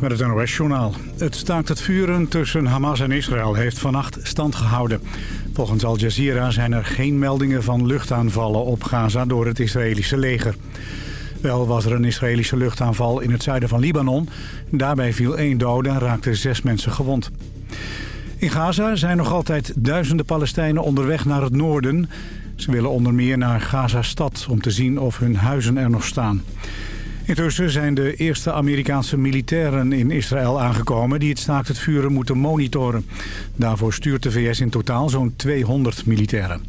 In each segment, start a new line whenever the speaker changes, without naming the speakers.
Met het NOS-journaal. Het staakt het vuren tussen Hamas en Israël heeft vannacht stand gehouden. Volgens Al Jazeera zijn er geen meldingen van luchtaanvallen op Gaza door het Israëlische leger. Wel was er een Israëlische luchtaanval in het zuiden van Libanon. Daarbij viel één dode en raakten zes mensen gewond. In Gaza zijn nog altijd duizenden Palestijnen onderweg naar het noorden. Ze willen onder meer naar Gaza-stad om te zien of hun huizen er nog staan. Intussen zijn de eerste Amerikaanse militairen in Israël aangekomen... die het staakt het vuren moeten monitoren. Daarvoor stuurt de VS in totaal zo'n 200 militairen.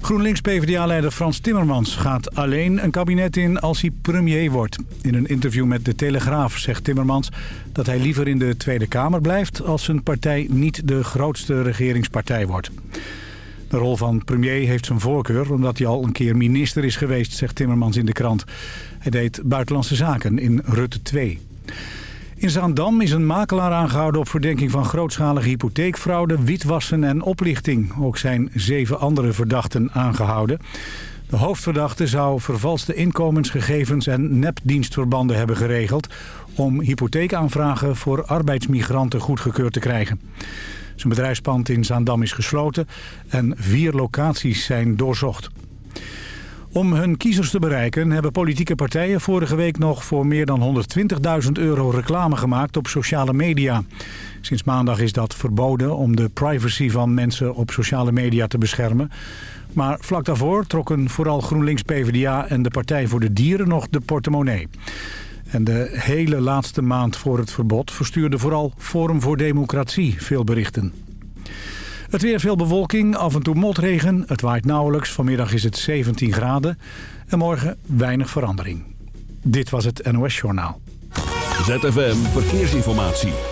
GroenLinks-PVDA-leider Frans Timmermans gaat alleen een kabinet in als hij premier wordt. In een interview met De Telegraaf zegt Timmermans dat hij liever in de Tweede Kamer blijft... als zijn partij niet de grootste regeringspartij wordt. De rol van premier heeft zijn voorkeur omdat hij al een keer minister is geweest, zegt Timmermans in de krant. Hij deed buitenlandse zaken in Rutte 2. In Zaandam is een makelaar aangehouden op verdenking van grootschalige hypotheekfraude, witwassen en oplichting. Ook zijn zeven andere verdachten aangehouden. De hoofdverdachte zou vervalste inkomensgegevens en nepdienstverbanden hebben geregeld... om hypotheekaanvragen voor arbeidsmigranten goedgekeurd te krijgen. Zijn bedrijfspand in Zaandam is gesloten en vier locaties zijn doorzocht. Om hun kiezers te bereiken hebben politieke partijen vorige week nog voor meer dan 120.000 euro reclame gemaakt op sociale media. Sinds maandag is dat verboden om de privacy van mensen op sociale media te beschermen. Maar vlak daarvoor trokken vooral GroenLinks PvdA en de Partij voor de Dieren nog de portemonnee. En de hele laatste maand voor het verbod verstuurde vooral Forum voor Democratie veel berichten. Het weer veel bewolking, af en toe motregen. Het waait nauwelijks. Vanmiddag is het 17 graden. En morgen weinig verandering. Dit was het NOS Journaal.
ZFM Verkeersinformatie.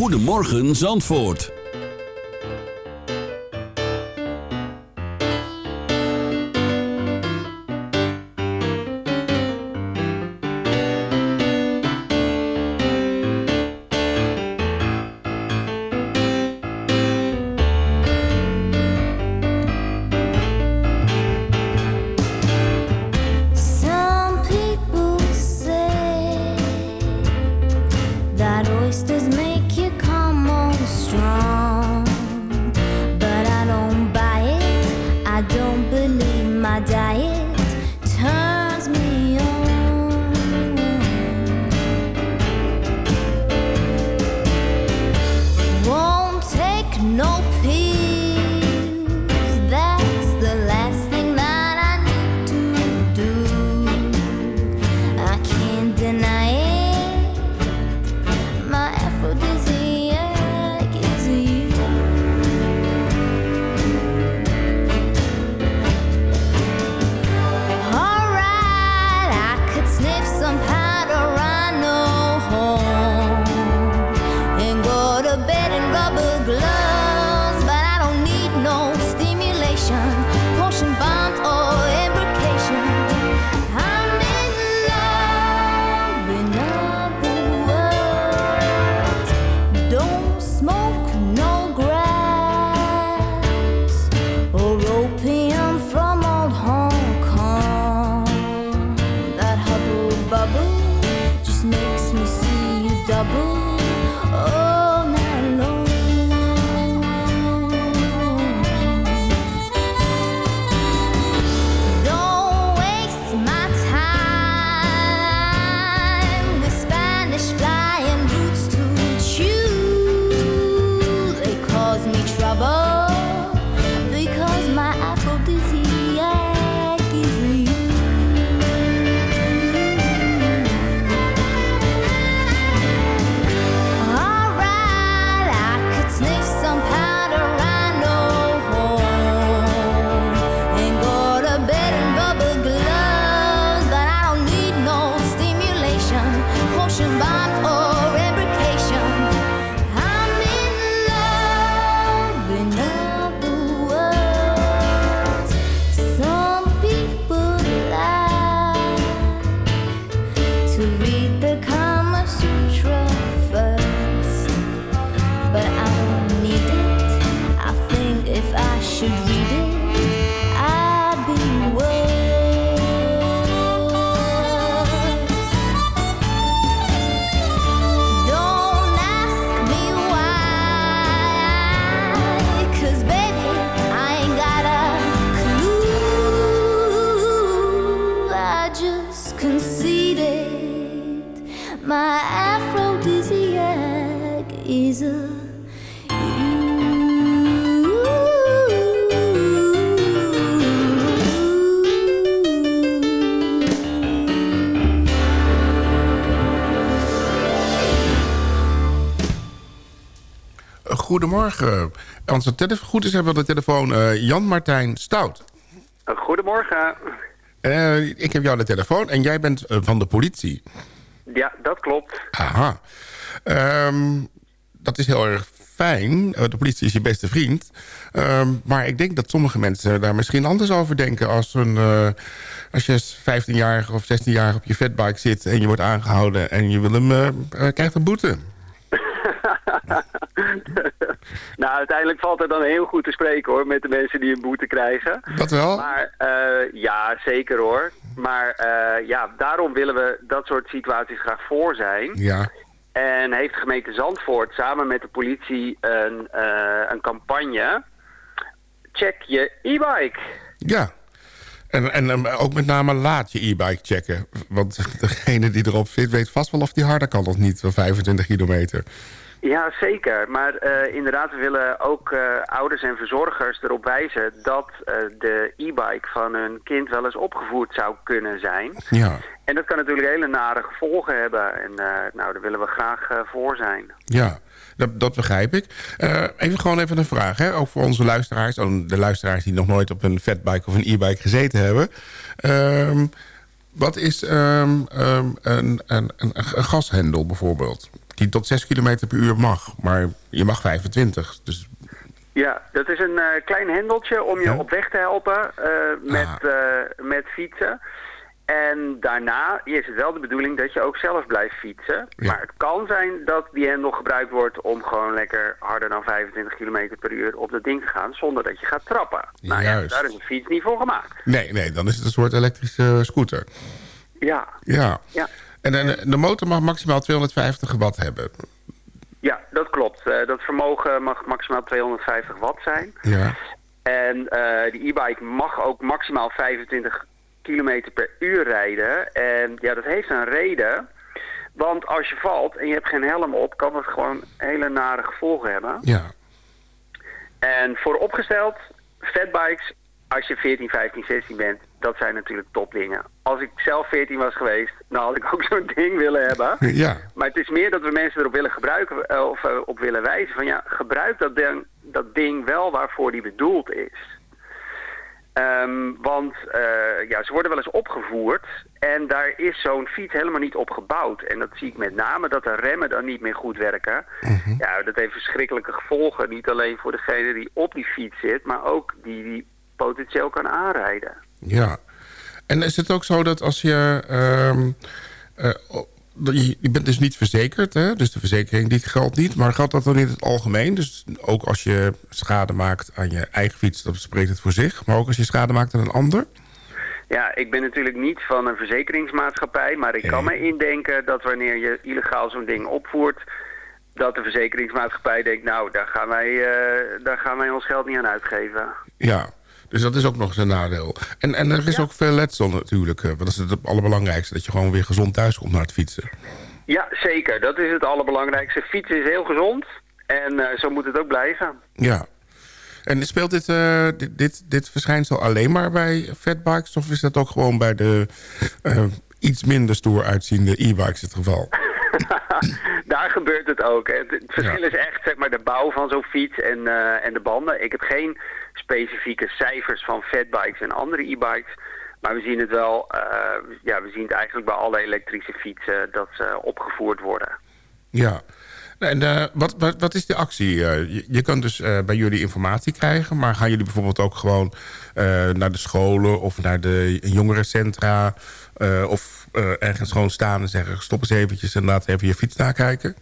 Goedemorgen Zandvoort.
Goedemorgen. Als het tele- goed is, hebben we de telefoon eh, Jan-Martijn Stout.
Goedemorgen.
Eh, ik heb jou de telefoon en jij bent eh, van de politie.
Ja, dat klopt.
Aha. Ehm, dat is heel erg fijn. Eh, De politie is je beste vriend. Ehm, maar ik denk dat sommige mensen daar misschien anders over denken... als, een, eh, als je 15-jarige of 16-jarige op je fatbike zit... en je wordt aangehouden en je wil hem, eh, eh, krijgt een boete.
nou, uiteindelijk valt er dan heel goed te spreken hoor, met de mensen die een boete krijgen.
Dat wel?
Maar eh, ja, zeker hoor. Maar eh, ja, daarom willen we dat soort situaties graag voor zijn.
Ja.
En heeft de gemeente Zandvoort samen met de politie een, eh, een campagne. Check je e-bike.
Ja. En, en ook met name laat je e-bike checken. Want degene die erop zit weet vast wel of die harder kan of niet. Van 25 kilometer.
Ja, zeker. Maar eh, inderdaad, we willen ook eh, ouders en verzorgers erop wijzen dat eh, de e-bike van hun kind wel eens opgevoerd zou kunnen zijn.
Ja.
En dat kan natuurlijk hele nare gevolgen hebben. En nou, daar willen we graag voor zijn.
Ja, dat, dat begrijp ik. Even gewoon even een vraag, hè? ook voor onze luisteraars. oh, De luisteraars die nog nooit op een fatbike of een e-bike gezeten hebben. Ehm, wat is ehm, ehm, een, een, een, een gashendel bijvoorbeeld? Die tot 6 km per uur mag, maar je mag 25. Dus
Ja, dat is een eh, klein hendeltje om je
Ja.
op weg te helpen eh, met, eh, met fietsen. En daarna is het wel de bedoeling dat je ook zelf blijft fietsen.
Ja.
Maar het kan zijn dat die hendel gebruikt wordt om gewoon lekker harder dan 25 km per uur op dat ding te gaan zonder dat je gaat trappen. Nou ja, daar is een fiets niet voor gemaakt.
nee, nee, dan is het een soort elektrische scooter.
Ja,
Ja.
ja.
En, de motor mag maximaal 250 watt hebben.
ja dat klopt. Eh, dat vermogen mag maximaal 250 watt zijn.
Ja.
En eh, die e-bike mag ook maximaal 25 kilometer per uur rijden. En ja, dat heeft een reden. Want als je valt en je hebt geen helm op, kan dat gewoon hele nare gevolgen hebben.
Ja.
En vooropgesteld, fatbikes, als je 14, 15, 16 bent, dat zijn natuurlijk topdingen. Als ik zelf 14 was geweest, dan had ik ook zo'n ding willen hebben.
Ja.
Maar het is meer dat we mensen erop willen gebruiken eh, of eh, op willen wijzen van ja, gebruik dat ding, dat ding wel waarvoor die bedoeld is. Ehm, want eh, ja, ze worden wel eens opgevoerd en daar is zo'n fiets helemaal niet op gebouwd. En dat zie ik met name dat de remmen dan niet meer goed werken. Ja, dat heeft verschrikkelijke gevolgen. Niet alleen voor degene die op die fiets zit, maar ook die die potentieel kan aanrijden.
Ja. En is het ook zo dat als je... ehm, eh, je, je bent dus niet verzekerd, hè? dus de verzekering die geldt niet. Maar geldt dat dan in het algemeen? Dus ook als je schade maakt aan je eigen fiets, dat spreekt het voor zich. Maar ook als je schade maakt aan een ander?
Ja, ik ben natuurlijk niet van een verzekeringsmaatschappij, maar ik kan me indenken dat wanneer je illegaal zo'n ding opvoert, dat de verzekeringsmaatschappij denkt, nou, daar gaan wij, eh, daar gaan wij ons geld niet aan uitgeven.
Ja, dus dat is ook nog eens een nadeel. En, en er is ook veel letsel natuurlijk. eh, Want dat is het allerbelangrijkste, dat je gewoon weer gezond thuis komt naar het fietsen.
Ja, zeker. Dat is het allerbelangrijkste. Fietsen is heel gezond en eh, zo moet het ook blijven.
Ja. En speelt dit, eh, dit, dit, dit verschijnsel alleen maar bij fatbikes... of is dat ook gewoon bij de iets minder stoer uitziende e-bikes het geval?
Daar gebeurt het ook. Het, het verschil
Ja.
is echt zeg maar, de bouw van zo'n fiets en, en de banden. Ik heb geen specifieke cijfers van fatbikes en andere e-bikes. Maar we zien het wel, eh, ja, we zien het eigenlijk bij alle elektrische fietsen dat ze opgevoerd worden.
Ja. En eh, wat, wat, wat is de actie? Eh, je, je kan dus eh, bij jullie informatie krijgen... maar gaan jullie bijvoorbeeld ook gewoon eh, naar de scholen... of naar de jongerencentra... eh, of eh, ergens gewoon staan en zeggen... stop eens eventjes en laat even je fiets nakijken?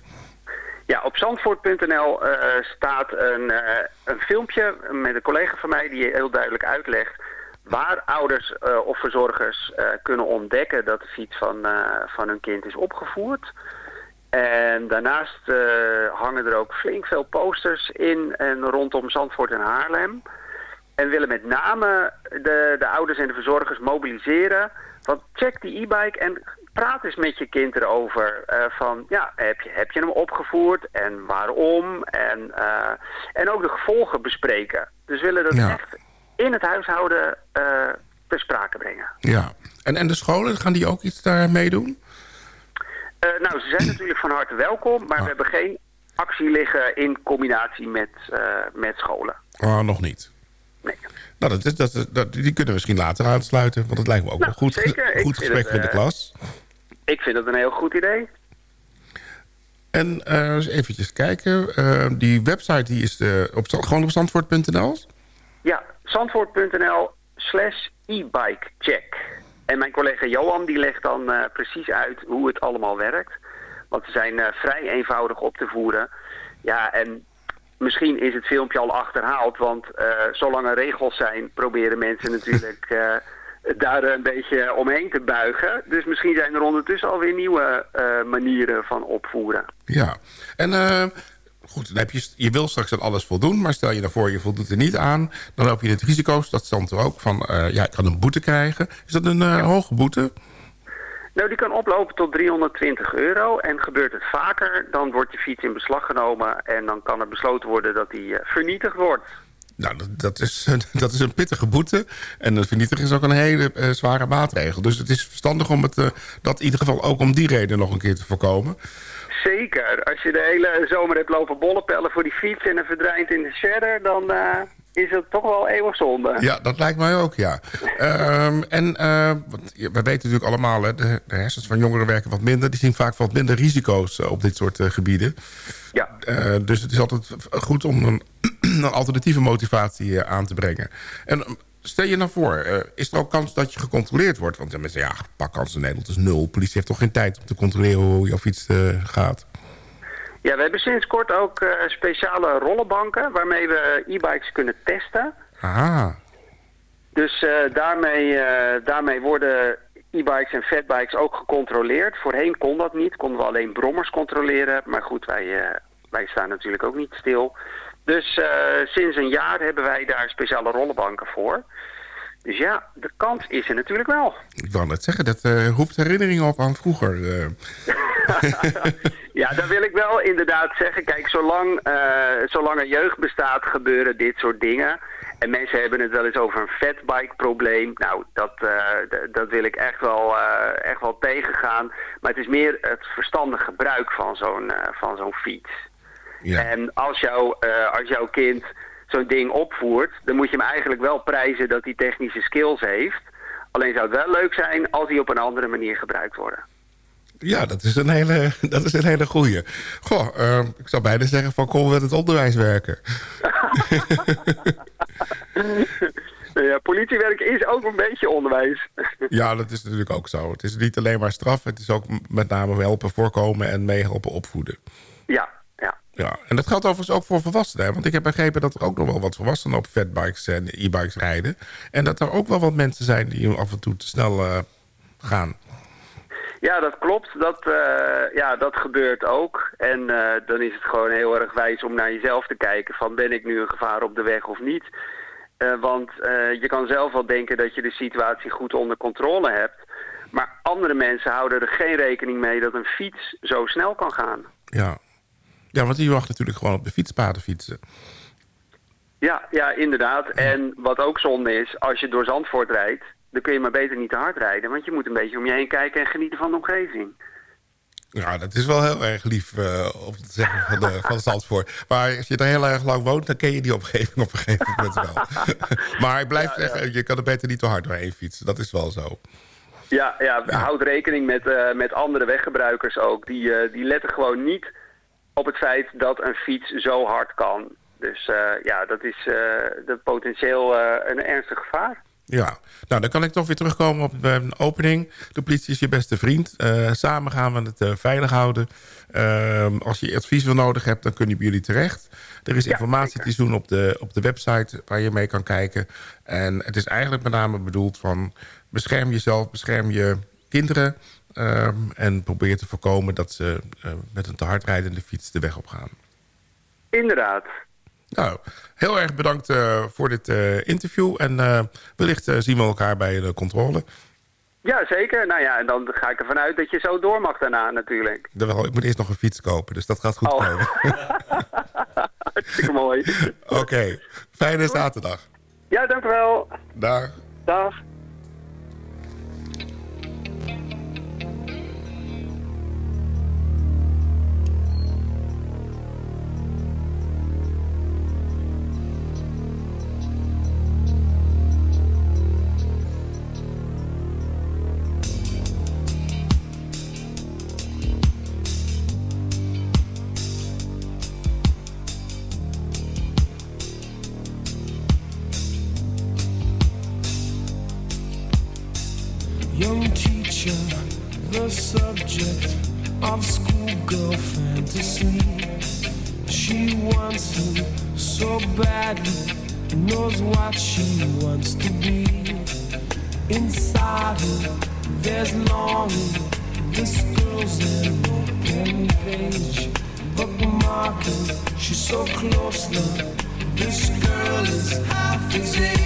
Ja, op zandvoort.nl eh, staat een, eh, een filmpje met een collega van mij die heel duidelijk uitlegt waar ouders eh, of verzorgers kunnen ontdekken dat de fiets van, van hun kind is opgevoerd. En daarnaast hangen er ook flink veel posters in en rondom Zandvoort en Haarlem. En willen met name de, de ouders en de verzorgers mobiliseren. Want check die e-bike en praat eens met je kind erover. eh, van, ja, heb je, heb je hem opgevoerd en waarom? En, eh, en ook de gevolgen bespreken. Dus we willen dat
Ja.
echt in het huishouden eh ter sprake brengen.
Ja. En, en de scholen, gaan die ook iets daar meedoen?
Eh, nou, ze zijn natuurlijk van harte welkom, maar
Ah.
we hebben geen actie liggen in combinatie met, met scholen.
Oh, nog niet.
Nee.
Nou, dat is, dat, dat, die kunnen we misschien later aansluiten. Want het lijkt me ook
Nou,
wel goed,
zeker.
Goed gesprek
het,
met de klas.
Ik vind dat een heel goed idee.
En eh, eens eventjes kijken. Eh, die website die is eh, op, gewoon op zandvoort.nl?
Ja, zandvoort.nl slash e-bikecheck. En mijn collega Johan die legt dan eh, precies uit hoe het allemaal werkt. Want ze zijn vrij eenvoudig op te voeren. Ja, en misschien is het filmpje al achterhaald. Want zolang er regels zijn, proberen mensen natuurlijk daar een beetje omheen te buigen. Dus misschien zijn er ondertussen alweer nieuwe eh, manieren van opvoeren.
Ja. En eh, goed, dan heb je, je wil straks aan alles voldoen. Maar stel je nou voor, je voldoet er niet aan. Dan loop je het risico, dat stond er ook, van eh, ja, ik kan een boete krijgen. Is dat een hoge boete?
Nou, die kan oplopen tot 320 euro. En gebeurt het vaker, dan wordt je fiets in beslag genomen... en dan kan er besloten worden dat die vernietigd wordt.
Nou, dat, is, dat is een pittige boete. En het vernietigen is ook een hele eh, zware maatregel. Dus het is verstandig om het, eh, dat in ieder geval ook om die reden nog een keer te voorkomen.
Zeker. Als je de hele zomer hebt lopen bollepellen voor die fiets... en er verdwijnt in de shredder, dan eh, is het toch wel eeuwig zonde.
Ja, dat lijkt mij ook, ja. Ehm, en eh, want, ja, we weten natuurlijk allemaal, hè, de, de hersens van jongeren werken wat minder. Die zien vaak wat minder risico's eh, op dit soort eh, gebieden.
Ja.
Dus het is altijd goed om een, een alternatieve motivatie aan te brengen. En eh, stel je nou voor, is er ook kans dat je gecontroleerd wordt? Want mensen ja, pakkans in Nederland is nul. Politie heeft toch geen tijd om te controleren hoe jouw fiets eh, gaat?
Ja, we hebben sinds kort ook eh, speciale rollenbanken... waarmee we e-bikes kunnen testen...
Ah,
Dus eh, daarmee, eh, daarmee worden e-bikes en fatbikes ook gecontroleerd. Voorheen kon dat niet, konden we alleen brommers controleren. Maar goed, wij, wij staan natuurlijk ook niet stil. Dus sinds een jaar hebben wij daar speciale rollenbanken voor. Dus ja, de kans is er natuurlijk wel.
ik wou net zeggen, dat roept herinneringen op aan vroeger.
ja, daar wil ik wel inderdaad zeggen. Kijk, zolang, eh, zolang er jeugd bestaat, gebeuren dit soort dingen. En mensen hebben het wel eens over een fatbike-probleem. Nou, dat, eh, dat wil ik echt wel, eh, echt wel tegengaan. Maar het is meer het verstandig gebruik van zo'n van zo'n fiets.
ja.
En als, jou, als jouw kind zo'n ding opvoert, dan moet je hem eigenlijk wel prijzen dat hij technische skills heeft. Alleen zou het wel leuk zijn als die op een andere manier gebruikt worden.
Ja, dat is een hele, dat is een hele goeie. Goh, eh, ik zou bijna zeggen van kom met het onderwijs werken.
Ja, politiewerk is ook een beetje onderwijs.
Ja, dat is natuurlijk ook zo. Het is niet alleen maar straf, het is ook met name helpen voorkomen en meehelpen opvoeden.
ja, ja.
Ja, en dat geldt overigens ook voor volwassenen. hè, Want ik heb begrepen dat er ook nog wel wat volwassenen op fatbikes en e-bikes rijden. En dat er ook wel wat mensen zijn die af en toe te snel eh, gaan.
Ja, dat klopt. Dat, eh, ja, dat gebeurt ook. En eh, dan is het gewoon heel erg wijs om naar jezelf te kijken van ben ik nu een gevaar op de weg of niet. Eh, want je kan zelf wel denken dat je de situatie goed onder controle hebt. Maar andere mensen houden er geen rekening mee dat een fiets zo snel kan gaan.
Ja. ja, want die mag natuurlijk gewoon op de fietspaden fietsen.
Ja, ja, inderdaad. En wat ook zonde is, als je door Zandvoort rijdt, dan kun je maar beter niet te hard rijden. Want je moet een beetje om je heen kijken en genieten van de omgeving.
Ja, dat is wel heel erg lief eh, om te zeggen van, de, van Zandvoort. Maar als je er heel erg lang woont, dan ken je die omgeving op een gegeven moment wel. maar ik blijf zeggen, je kan er beter niet te hard doorheen fietsen. Dat is wel zo.
Ja, ja, houd rekening met, eh, met andere weggebruikers ook. Die, eh, die letten gewoon niet op het feit dat een fiets zo hard kan. Dus eh, ja, dat is eh, dat potentieel eh, een ernstig gevaar.
Ja, nou dan kan ik toch weer terugkomen op een opening. De politie is je beste vriend. Eh, samen gaan we het eh, veilig houden. Ehm, als je advies wil nodig hebt, dan kunnen jullie terecht. Er is
Ja,
informatie
zeker.
te doen op de, op de website waar je mee kan kijken. En het is eigenlijk met name bedoeld van... bescherm jezelf, bescherm je kinderen... ehm, en probeer te voorkomen dat ze eh, met een te hard rijdende fiets de weg op gaan.
Inderdaad.
Nou, heel erg bedankt eh, voor dit eh, interview. En eh, wellicht zien we elkaar bij de controle.
Ja, zeker. Nou ja, en dan ga ik ervan uit dat je zo door mag daarna natuurlijk.
Wel, ik moet eerst nog een fiets kopen, dus dat gaat goed
oh.
komen.
Hartstikke mooi.
Oké, fijne zaterdag.
Ja, dank u wel.
Dag.
Dag.
knows what she wants to be. Inside her, there's longing. This girl's an open page, but bookmarking. She's so close now. This girl is half his age.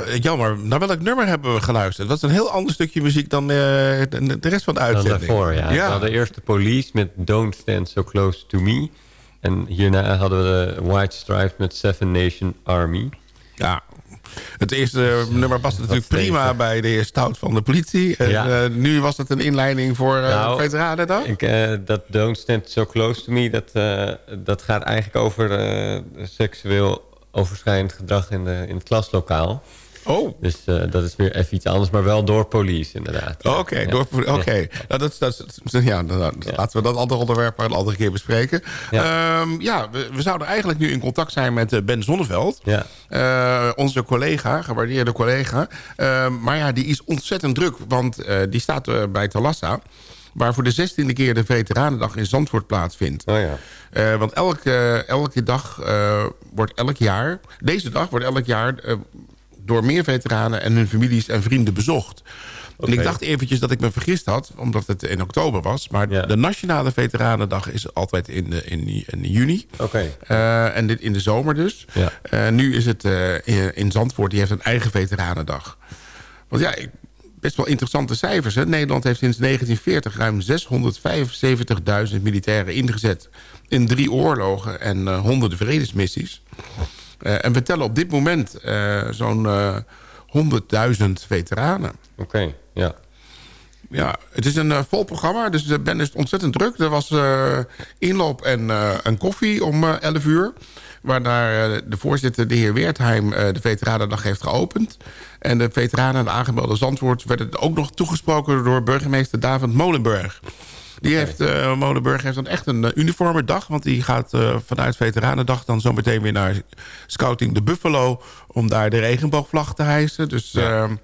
Eh, jammer. Naar welk nummer hebben we geluisterd? Dat is een heel ander stukje muziek dan eh, de, rest van de
Dan
uitzending.
daarvoor, ja. We hadden eerst de Police met Don't Stand So Close To Me. En hierna hadden we de White Stripes met Seven Nation Army.
Ja. Het eerste nummer paste natuurlijk prima bij de heer Stout van de politie. En
Ja.
eh, nu was het een inleiding voor uh,
Nou,
Veteranendag.
Ik, eh, dat Don't Stand So Close To Me, dat, eh, dat gaat eigenlijk over eh, seksueel overschrijdend gedrag in, de, in het klaslokaal.
Oh,
Dus eh, dat is weer even iets anders, maar wel door police inderdaad.
Oké,
Ja.
door- oké.
Ja.
Nou, dat, ja,
Ja.
laten we dat andere onderwerp maar een andere keer bespreken.
Ja.
Ja we, we zouden eigenlijk nu in contact zijn met eh, Ben Zonneveld.
Ja.
Eh, onze collega, gewaardeerde collega. Eh, maar ja, die is ontzettend druk, want die staat bij Talassa... waar voor de zestiende keer de Veteranendag in Zandvoort plaatsvindt.
Oh ja.
Want elke, elke dag wordt elk jaar... Deze dag wordt elk jaar door meer veteranen... en hun families en vrienden bezocht. En ik dacht eventjes dat ik me vergist had... omdat het in oktober was. Maar
Ja.
de Nationale Veteranendag is altijd in, de, in, in juni.
Oké.
Eh, en dit in de zomer dus.
Ja.
Eh, nu is het eh, in, Zandvoort, die heeft een eigen veteranendag. Want ja, best wel interessante cijfers. Hè? Nederland heeft sinds 1940 ruim 675.000 militairen ingezet... in drie oorlogen en eh, honderden vredesmissies. Eh, en we tellen op dit moment eh, zo'n eh 100.000 veteranen.
Oké, ja.
Ja, het is een eh, vol programma, dus de Ben is ontzettend druk. Er was eh, inloop en, eh, en koffie om eh 11 uur. Waarna eh, de voorzitter, de heer Weertheim, eh, de Veteranendag heeft geopend. En de veteranen en de aangemelde Zandvoort... werden ook nog toegesproken door burgemeester David Molenburg. Die heeft, eh, Molenburg heeft dan echt een eh, uniforme dag. Want die gaat eh, vanuit Veteranendag dan zo meteen weer naar Scouting de Buffalo... om daar de regenboogvlag te hijsen. Dus...
Ja.
ehm,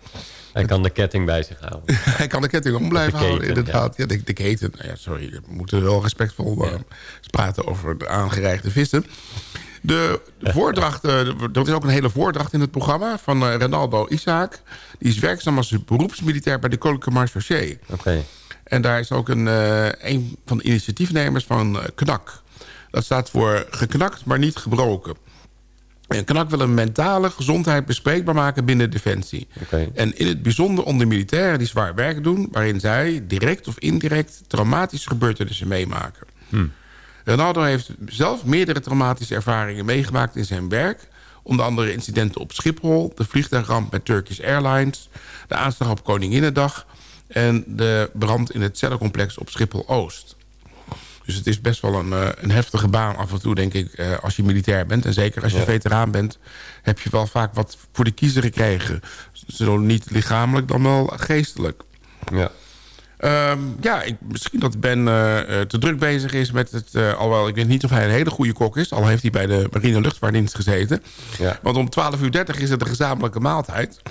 Hij kan de ketting bij zich houden.
hij kan de ketting om blijven
keten,
houden, inderdaad. Ja. de, de keten. Nou ja, sorry, we moeten wel respectvol praten over de aangereigde vissen. De voordracht, er is ook een hele voordracht in het programma van Renaldo Isaac. Die is werkzaam als beroepsmilitair bij de Koninklijke Marechaussee.
Oké.
En daar is ook een, eh, een van de initiatiefnemers van eh, KNAK. Dat staat voor geknakt, maar niet gebroken. En KNAK wil een mentale gezondheid bespreekbaar maken binnen Defensie. En in het bijzonder onder militairen die zwaar werk doen... waarin zij direct of indirect traumatische gebeurtenissen meemaken. Ronaldo heeft zelf meerdere traumatische ervaringen meegemaakt in zijn werk. Onder andere incidenten op Schiphol, de vliegtuigramp met Turkish Airlines... de aanslag op Koninginnedag en de brand in het cellencomplex op Schiphol-Oost. Dus het is best wel een, eh, een heftige baan af en toe, denk ik, eh, als je militair bent. En zeker als je veteraan bent, heb je wel vaak wat voor de kiezer gekregen. Zo niet lichamelijk, dan wel geestelijk.
Ja.
Ehm, ja, ik, misschien dat Ben eh, te druk bezig is met het... eh, alhoewel, ik weet niet of hij een hele goede kok is. Al heeft hij bij de marine luchtvaartdienst gezeten.
Ja.
Want om 12.30 uur is het een gezamenlijke maaltijd.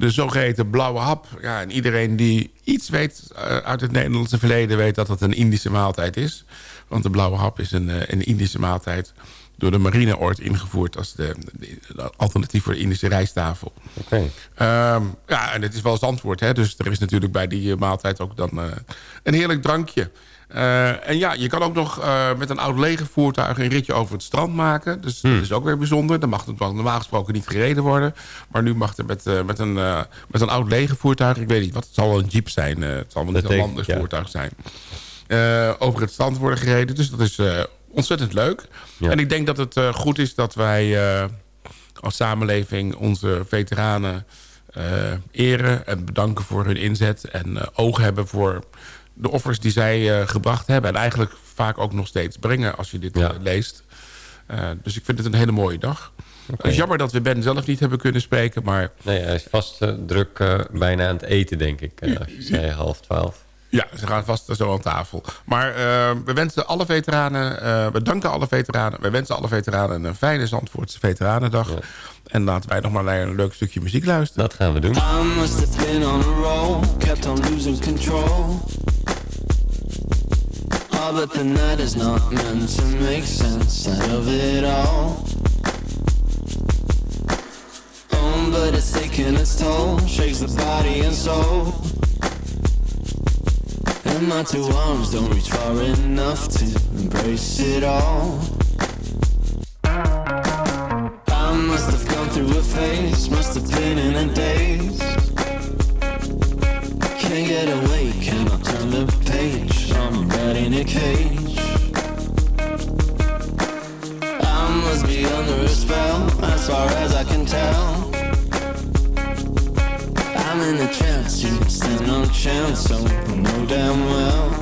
De zogeheten blauwe hap. Ja, en iedereen die iets weet eh, uit het Nederlandse verleden... weet dat het een Indische maaltijd is. Want de blauwe hap is een, eh, een Indische maaltijd... door de marine ooit ingevoerd als de, de- de alternatief voor de Indische rijsttafel.
Oké.
Ehm, ja, en het is wel eens antwoord. Hè? Dus er is natuurlijk bij die eh, maaltijd ook dan een heerlijk drankje. Eh, en ja, je kan ook nog eh, met een oud legervoertuig een ritje over het strand maken. Dus dat is ook weer bijzonder. Dan mag het normaal gesproken niet gereden worden. Maar nu mag er met, eh, met, een, met een oud legervoertuig... ik weet niet wat, het zal wel een jeep zijn. het zal wel
Dat
niet een
denk ik,
landersvoertuig zijn. over het strand worden gereden. Dus dat is ontzettend leuk.
Ja.
En ik denk dat het goed is dat wij als samenleving onze veteranen eren en bedanken voor hun inzet. En oog hebben voor de offers die zij eh, gebracht hebben. En eigenlijk vaak ook nog steeds brengen als je dit
Ja.
eh, leest. Eh, dus ik vind het een hele mooie dag. Het is jammer dat we Ben zelf niet hebben kunnen spreken. Maar
Nee, hij is vast druk bijna aan het eten, denk ik. als je zei half twaalf.
Ja, ze gaan vast zo aan tafel. Maar eh, we wensen alle veteranen, eh, we danken alle veteranen... we wensen alle veteranen een fijne Zandvoortse Veteranendag.
Ja.
En laten wij nog maar naar een leuk stukje muziek luisteren.
Dat gaan we doen.
I must have been on a roll, kept on losing control. Oh, but the night is not meant to make sense out of it all. Oh, but it's taking its toll, shakes the body and soul. And my two arms don't reach far enough to embrace it all. I must have gone through a phase, must have been in a daze. Can't get away, cannot turn the page. I'm right in a cage. I must be under a spell, as far as I can tell. I'm in a trance, you no chance, so I know damn well.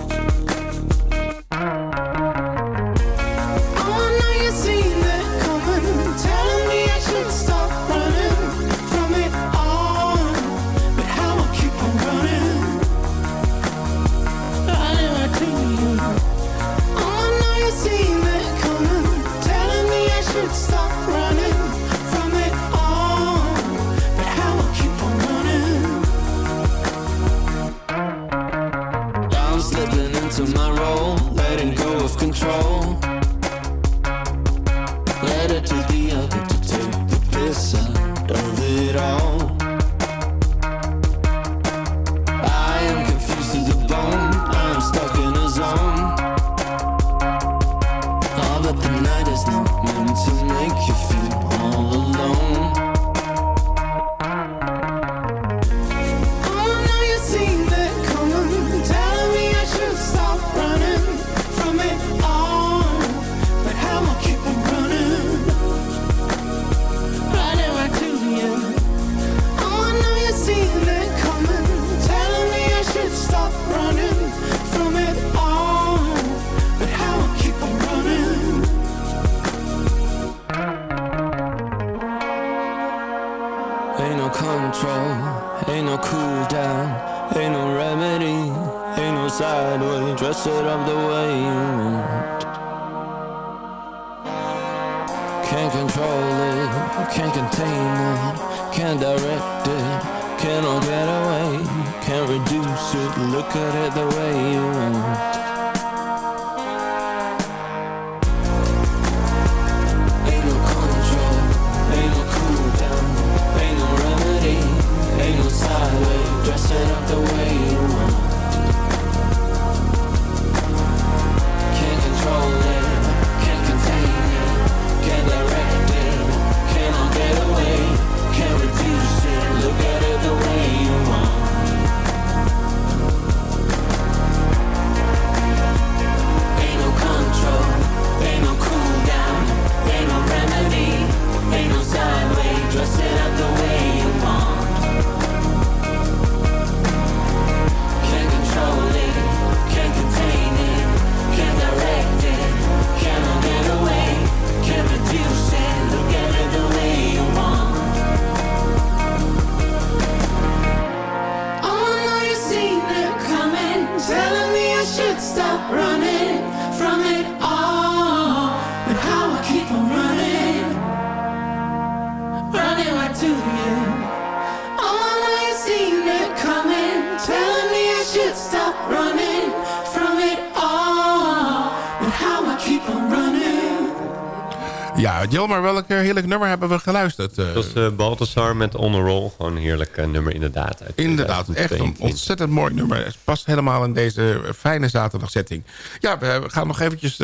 Maar welk heerlijk nummer hebben we geluisterd? eh?
Dat was eh, Balthasar met On The Roll. Gewoon een heerlijk eh, nummer inderdaad.
Inderdaad, echt een
2022.
ontzettend mooi nummer. Het past helemaal in deze fijne zaterdagzetting. Ja, we gaan nog eventjes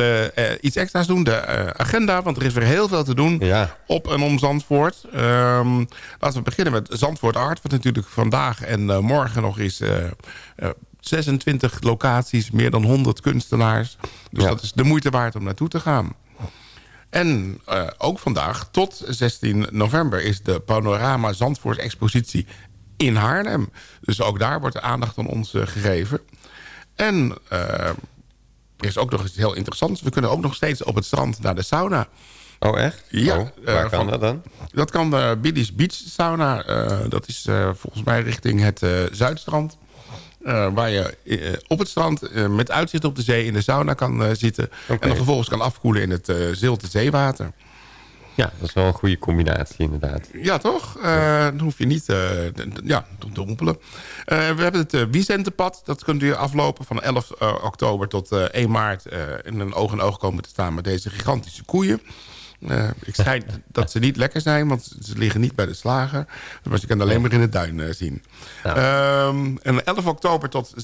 iets extra's doen. De agenda, want er is weer heel veel te doen
Ja.
op en om Zandvoort. Ehm, laten we beginnen met Zandvoort Art. Wat natuurlijk vandaag en morgen nog is... eh, eh, 26 locaties, meer dan 100 kunstenaars. Dus
Ja.
dat is de moeite waard om naartoe te gaan. En eh, ook vandaag, tot 16 november, is de Panorama Zandvoort expositie in Haarlem. Dus ook daar wordt de aandacht aan ons eh, gegeven. En eh, er is ook nog iets heel interessants. We kunnen ook nog steeds op het strand naar de sauna.
Oh, echt?
Ja,
Oh, waar kan
van-
dat dan?
Dat kan de Billy's Beach sauna. Dat is volgens mij richting het Zuidstrand. Eh, waar je eh, op het strand eh, met uitzicht op de zee in de sauna kan zitten. En dan vervolgens kan afkoelen in het zilte zeewater.
Ja, dat is wel een goede combinatie inderdaad.
Ja, toch? Eh, dan hoef je niet ja, te dompelen. We hebben het uh, Wiesentenpad. Dat kunt u aflopen van 11 eh, oktober tot eh, 1 maart... in een oog in oog komen te staan met deze gigantische koeien. Eh, ik schijnt dat ze niet lekker zijn, want ze liggen niet bij de slager. Maar ze kunnen alleen maar in de duin eh, zien.
Ja.
Ehm, en 11 oktober tot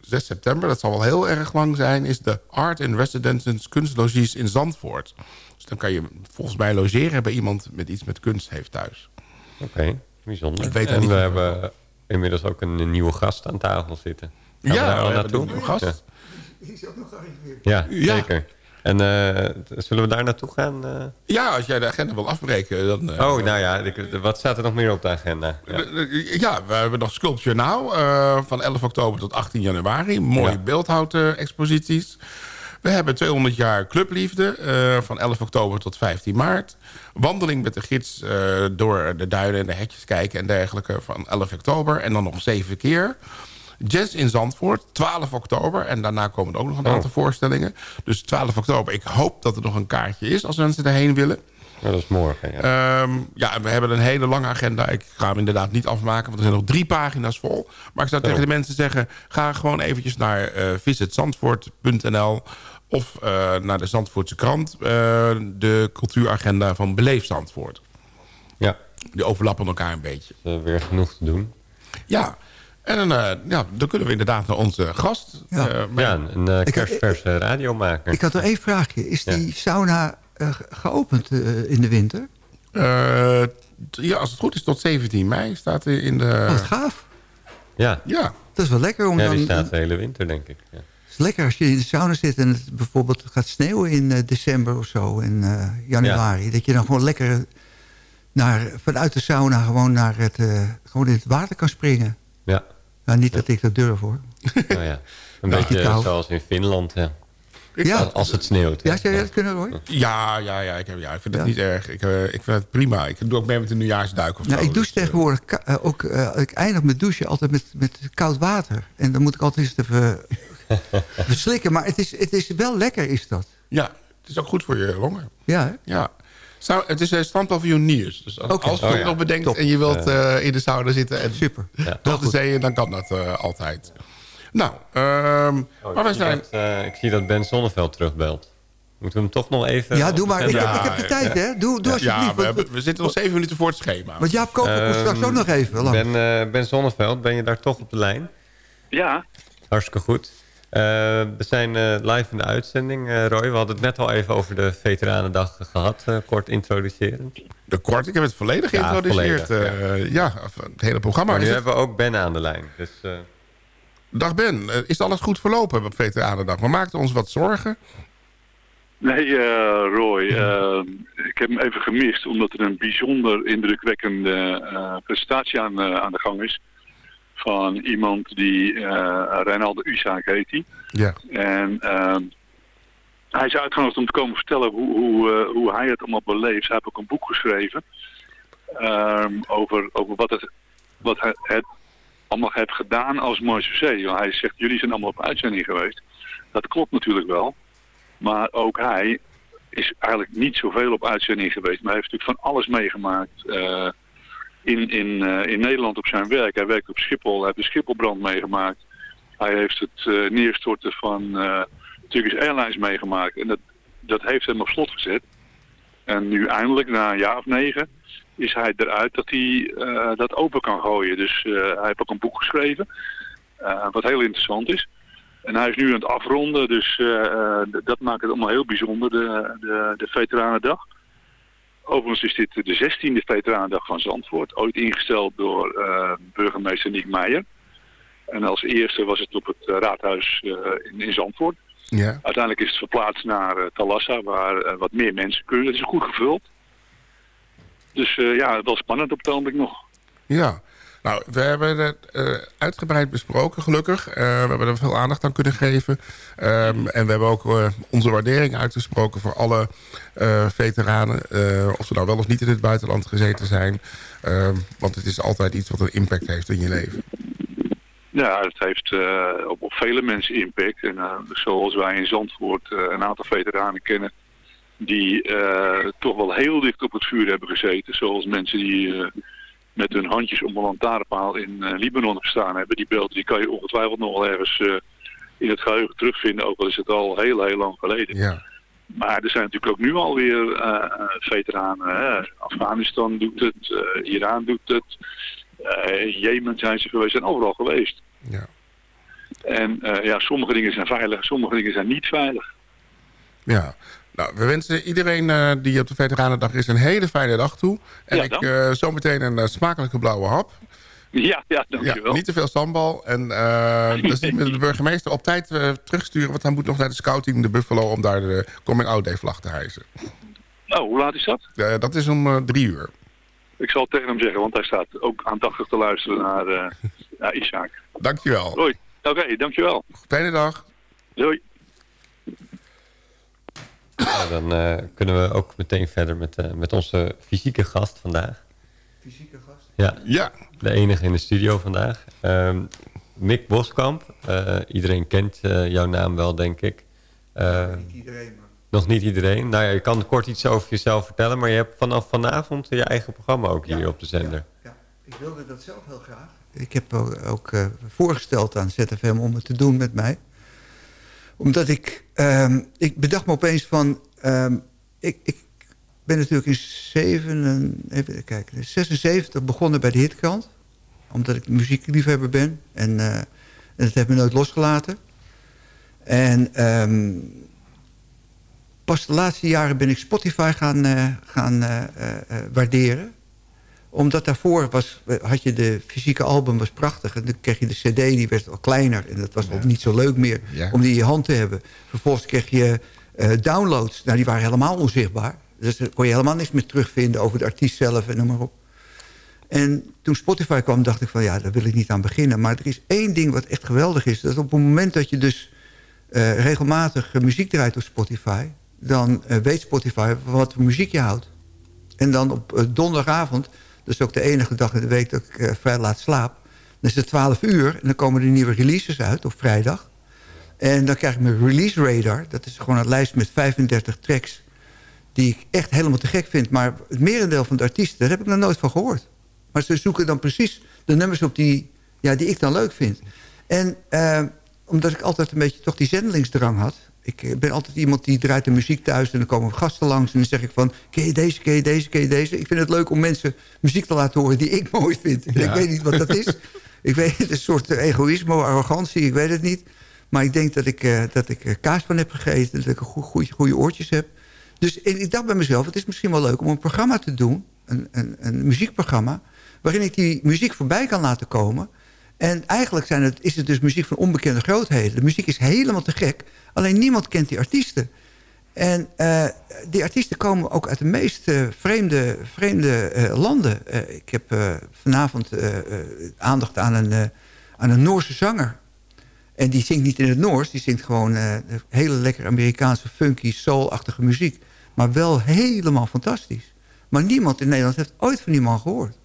6 september, dat zal wel heel erg lang zijn... is de Art in Residences kunstlogies in Zandvoort. Dus dan kan je volgens mij logeren bij iemand met iets met kunst heeft thuis.
Oké, bijzonder.
Ik weet er
en
niet
we hebben inmiddels ook een, nieuwe gast aan tafel zitten. Gaan
Ja,
we daar
we
al
hebben
naartoe?
een nieuwe gast.
Ja, ja,
Ja.
zeker. En eh, zullen we daar naartoe gaan? eh?
Ja, als jij de agenda wil afbreken, dan... eh,
oh, nou ja, wat staat er nog meer op de agenda? Ja.
Ja, we hebben nog Sculpture Now van 11 oktober tot 18 januari. Mooie
Ja.
beeldhouten exposities. We hebben 200 jaar Clubliefde van 11 oktober tot 15 maart. Wandeling met de gids door de duinen en de hetjes kijken en dergelijke van 11 oktober. En dan nog zeven keer. Jazz in Zandvoort, 12 oktober. En daarna komen er ook nog een
Oh.
aantal voorstellingen. Dus 12 oktober. Ik hoop dat er nog een kaartje is als mensen erheen willen.
Ja, dat is morgen, ja.
Ehm, ja, en we hebben een hele lange agenda. Ik ga hem inderdaad niet afmaken, want er zijn nog drie pagina's vol. Maar ik zou tegen de mensen zeggen... ga gewoon eventjes naar eh visitzandvoort.nl... of eh, naar de Zandvoortse krant... eh, de cultuuragenda van Beleef Zandvoort.
ja,
Die overlappen elkaar een beetje.
weer genoeg te doen.
Ja, en dan, eh, ja, dan kunnen we inderdaad naar onze gast.
Ja.
eh,
Ja, een eh
Ik-
kerstverse radiomaker.
Ik had nog één vraagje. Is
Ja.
die sauna eh, ge- geopend eh, in de winter?
eh, ja, als het goed is, tot 17 mei staat er in de...
Oh, wat gaaf.
Ja,
ja,
Dat is wel lekker. Om
ja
dan,
die staat de hele winter, denk ik. Ja.
Het is lekker als je in de sauna zit en het bijvoorbeeld gaat sneeuwen in eh, december of zo, in eh, januari. Dat je dan gewoon lekker naar, vanuit de sauna gewoon, naar het, eh, gewoon in het water kan springen. Nou, niet dat ik dat durf hoor.
nou ja. Een
Ja.
beetje
koud.
zoals in Finland, ja.
Ja,
Als- Als het sneeuwt.
ja
hè.
zou jij dat kunnen hoor?
Ja, ja, ja, ik, heb, ja, ik vind het
Ja.
niet erg. Ik, eh, ik vind het prima. Ik doe ook mee met een nieuwjaarsduik of
Nou,
zo.
ik douche
Dus, eh,
tegenwoordig eh, ook, ik eindig mijn douche altijd met, met koud water. En dan moet ik altijd eens even verslikken. Maar het is, het is wel lekker, is dat.
Ja, het is ook goed voor je longen.
Ja, hè?
Ja. Zou, het is een strandpaviljoen Niers. Dus als, als je
Oh,
het
ja.
nog bedenkt
Top.
en je wilt eh, in de sauna zitten en
Super.
Ja.
door de zeeën, dan kan dat eh, altijd. Nou, ehm,
Oh,
maar wij
ik, zie
zijn...
dat, eh, ik zie dat Ben Zonneveld terugbelt. Moeten we hem toch nog even...
Ja, doe maar. Ik, heb- ik heb de tijd, hè? Doe, doe alsjeblieft.
Ja, we,
want-
hebben- we zitten nog zeven minuten voor het schema.
Want Jaap Koper komt
Ehm,
straks ook nog even. lang.
Ben, eh, ben Zonneveld, ben je daar toch op de lijn?
Ja,
Hartstikke goed. Eh, we zijn eh, live in de uitzending, eh, Roy. We hadden het net al even over de Veteranendag gehad. eh, kort introducerend.
De kort, ik heb het volledig
Ja,
geïntroduceerd.
volledig,
eh, ja. het hele programma.
Maar nu
Is het-
hebben we ook Ben aan de lijn. Dus, eh,
Dag Ben, is alles goed verlopen op Veteranendag? We maakten ons wat zorgen.
nee eh, Roy, ik heb hem even gemist omdat er een bijzonder indrukwekkende eh, presentatie aan, eh, aan de gang is. Van iemand die, uh, Reinaldo Usaak heet hij.
Ja.
En ehm, hij is uitgenodigd om te komen vertellen hoe, hoe, eh, hoe hij het allemaal beleeft. Hij heeft ook een boek geschreven ehm, over, over wat, het, wat hij het allemaal heeft gedaan als. Want hij zegt, jullie zijn allemaal op uitzending geweest. Dat klopt natuurlijk wel. Maar ook hij is eigenlijk niet zoveel op uitzending geweest. Maar hij heeft natuurlijk van alles meegemaakt eh, in, in, eh, in Nederland op zijn werk. Hij werkt op Schiphol, hij heeft de Schipholbrand meegemaakt. Hij heeft het eh, neerstorten van eh Turkish Airlines meegemaakt. En dat, dat heeft hem op slot gezet. En nu eindelijk, na een jaar of negen, is hij eruit dat hij dat open kan gooien. Dus hij heeft ook een boek geschreven, wat heel interessant is. En hij is nu aan het afronden, dus dat maakt het allemaal heel bijzonder, de, de, de Veteranendag. Overigens is dit de 16e Veteranendag van Zandvoort, ooit ingesteld door eh, burgemeester Niek Meijer. En als eerste was het op het eh, raadhuis eh, in, in Zandvoort.
Ja.
Uiteindelijk is het verplaatst naar Talassa, waar wat meer mensen kunnen. Het is goed gevuld. Dus ja, wel spannend op het ogenblik nog.
Ja, nou, we hebben het eh, uitgebreid besproken, gelukkig. Eh, we hebben er veel aandacht aan kunnen geven. Ehm, en we hebben ook eh, onze waardering uitgesproken voor alle veteranen. of ze nou wel of niet in het buitenland gezeten zijn. Ehm, want het is altijd iets wat een impact heeft in je leven.
Ja, het heeft op, op vele mensen impact. En zoals wij in Zandvoort een aantal veteranen kennen... die toch wel heel dicht op het vuur hebben gezeten. Zoals mensen die met hun handjes om een lantaarnpaal in eh, Libanon gestaan hebben. Die beelden die kan je ongetwijfeld nog wel ergens eh, in het geheugen terugvinden. Ook al is het al heel, heel lang geleden.
Ja,
Maar er zijn natuurlijk ook nu alweer eh, veteranen. Hè. Afghanistan doet het, Iran dout het, Jemen zijn ze geweest, zijn overal geweest.
ja.
En ja, sommige dingen zijn veilig, sommige dingen zijn niet veilig.
Ja. Nou, we wensen iedereen eh, die op de Veteranendag is een hele fijne dag toe. En
Ja,
ik eh, zometeen een eh, smakelijke blauwe hap.
Ja, ja,
Ja,
dankjewel.
niet te veel sambal. En dus met de burgemeester op tijd terugsturen. Want hij moet nog naar de scouting, de Buffalo... om daar de Coming Out Day vlag te hijsen.
Nou, hoe laat is dat?
Dat is om drie uur.
Ik zal het tegen hem zeggen, want hij staat ook aandachtig te luisteren naar, eh naar Isaac.
Dankjewel.
Hoi. Oké, dankjewel.
Fijne dag.
Doei.
Nou, dan eh, kunnen we ook meteen verder met, eh, met onze fysieke gast vandaag.
Fysieke gast?
Ja,
Ja.
de enige in de studio vandaag. Ehm, Mick Boskamp. Eh, iedereen kent eh, jouw naam wel, denk ik. Eh,
Niet iedereen, maar...
nog niet iedereen. Nou ja, je kan kort iets over jezelf vertellen... maar je hebt vanaf vanavond je eigen programma ook hier op de zender.
Ja, ik wilde dat zelf heel graag. Ik heb ook, ook eh, voorgesteld aan ZFM om het te doen met mij. Omdat ik... ehm, ik bedacht me opeens van... ehm, ik, ik ben natuurlijk in 7, even kijken, 76 begonnen bij de Hitkrant. Omdat ik muziekliefhebber ben. En, eh, en dat heeft me nooit losgelaten. En ehm, pas de laatste jaren ben ik Spotify gaan, eh, gaan eh, waarderen omdat daarvoor was, had je de fysieke album was prachtig. En dan kreeg je de cd, die werd al kleiner. En dat was ook niet zo leuk meer
Ja.
om die in je hand te hebben. Vervolgens kreeg je eh, downloads. Nou, die waren helemaal onzichtbaar. Dus daar kon je helemaal niks meer terugvinden over de artiest zelf en noem maar op. En toen Spotify kwam, dacht ik van ja, daar wil ik niet aan beginnen. Maar er is één ding wat echt geweldig is. Dat op het moment dat je dus eh, regelmatig eh, muziek draait op Spotify... dan weet Spotify wat voor muziek je houdt. En dan op donderdagavond, dat is ook de enige dag in de week dat ik eh, vrij laat slaap... dan is het 12 uur en dan komen er nieuwe releases uit op vrijdag. En dan krijg ik mijn release radar. Dat is gewoon een lijst met 35 tracks die ik echt helemaal te gek vind. Maar het merendeel van de artiesten, daar heb ik nog nooit van gehoord. Maar ze zoeken dan precies de nummers op die, ja, die ik dan leuk vind. En eh, omdat ik altijd een beetje toch die zendelingsdrang had... ik eh, ben altijd iemand die draait de muziek thuis... en dan komen gasten langs en dan zeg ik van... ken je deze, ken je deze, ken je deze? Ik vind het leuk om mensen muziek te laten horen die ik mooi vind. Ik weet niet wat dat is. ik weet het, een soort egoïsme, arrogantie, ik weet het niet. Maar ik denk dat ik, eh, dat ik kaas van heb gegeten... dat ik goede, goede oortjes heb. Dus ik dacht bij mezelf, het is misschien wel leuk om een programma te doen... een, een, een muziekprogramma... waarin ik die muziek voorbij kan laten komen... En eigenlijk zijn het, is het dus muziek van onbekende grootheden. De muziek is helemaal te gek. Alleen niemand kent die artiesten. En eh, die artiesten komen ook uit de meest eh, vreemde, vreemde eh, landen. Ik heb vanavond aandacht aan een, aan een Noorse zanger. En die zingt niet in het Noors. Die zingt gewoon hele lekkere Amerikaanse funky, soul-achtige muziek. Maar wel helemaal fantastisch. Maar niemand in Nederland heeft ooit van die man gehoord.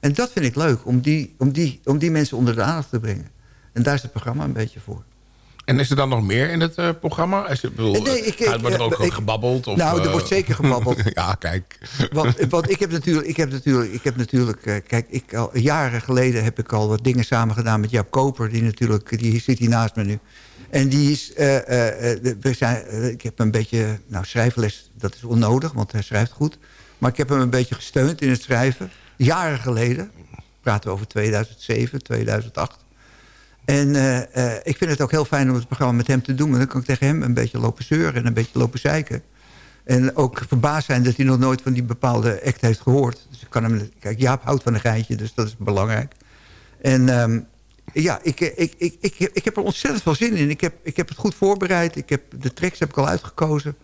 En dat vind ik leuk, om die, om die, om die mensen onder de aandacht te brengen. En daar is het programma een beetje voor.
En is er dan nog meer in het eh, programma? Als je, bedoel,
Nee, ik-
eh,
ik-
wordt er ook
ik-
gebabbeld? Of,
nou, er
eh,
wordt zeker gebabbeld.
ja, kijk.
Want, want ik heb natuurlijk, ik heb natuurlijk, ik heb natuurlijk eh, kijk, ik al, jaren geleden heb ik al wat dingen samen gedaan met Jaap Koper. Die natuurlijk, die zit hier naast me nu. En die is, eh, eh, eh, we zijn, eh, ik heb een beetje, nou schrijfles, dat is onnodig, want hij schrijft goed. Maar ik heb hem een beetje gesteund in het schrijven. Jaren geleden, praten we over 2007, 2008. En eh, eh, ik vind het ook heel fijn om het programma met hem te doen. Want dan kan ik tegen hem een beetje lopen zeuren en een beetje lopen zeiken. En ook verbaasd zijn dat hij nog nooit van die bepaalde act heeft gehoord. Dus ik kan hem... Kijk, Jaap houdt van een geintje, dus dat is belangrijk. En ehm, ja, ik, ik, ik, ik, ik heb er ontzettend veel zin in. Ik heb, ik heb het goed voorbereid. Ik heb, de tracks heb ik al uitgekozen.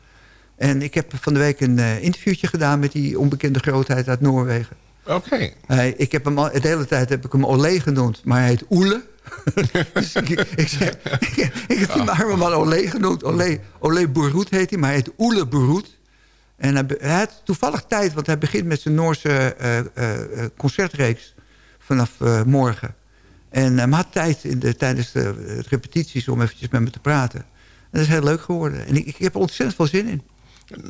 En ik heb van de week een eh, interviewtje gedaan... met die onbekende grootheid uit Noorwegen.
Oké.
Hij, ik heb hem al, de hele tijd heb ik hem Olé genoemd, maar hij heet Oele. dus ik, ik, zeg, ik, ik heb die arme man Olé genoemd. Olé, Olé heet hij, maar hij heet Oele Boeroet. En hij, had toevallig tijd, want hij begint met zijn Noorse eh, eh, eh, concertreeks vanaf morgen. En hij had tijd in de, tijdens de repetities om eventjes met me te praten. En dat is heel leuk geworden. En ik, ik heb er ontzettend veel zin in.